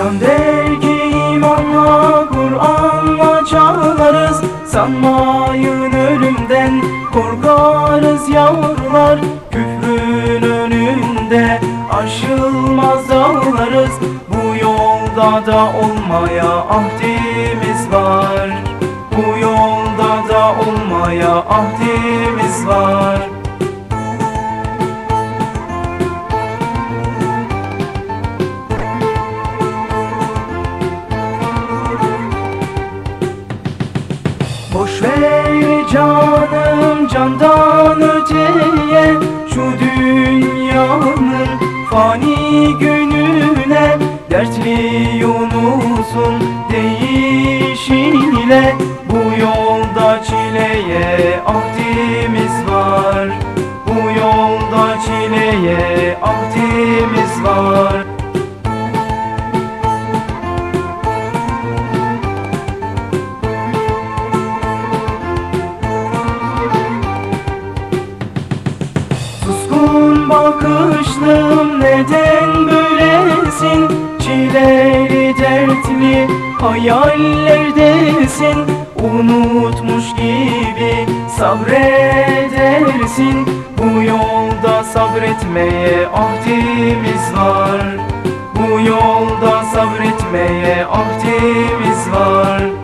Der ki imanla Kur'an'la çağlarız. Sanmayın ölümden korkarız yavrular. Küfrün önünde aşılmaz dağlarız. Bu yolda da olmaya ahdimiz var. Bu yolda da olmaya ahdimiz var canım candan öteye Şu dünyanın fani gününe Dertli Yunus'un deyişiyle Bu yolda çileye ahdimiz var. Bu yolda çileye ahdimiz var bakışlım neden böylesin? Çileli dertli hayallerdesin. Unutmuş gibi sabredersin. Bu yolda sabretmeye ahdimiz var. Bu yolda sabretmeye ahdimiz var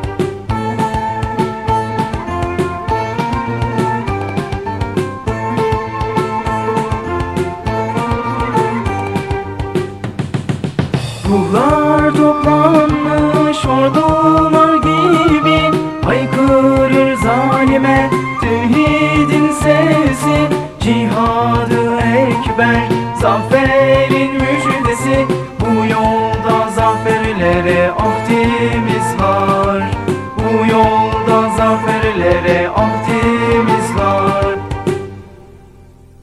Kullar toplanmış ordular gibi Haykırır zalime. Tevhidin sesi Cihadı ekber zaferin müjdesi. Bu yolda zaferlere ahdimiz var Bu yolda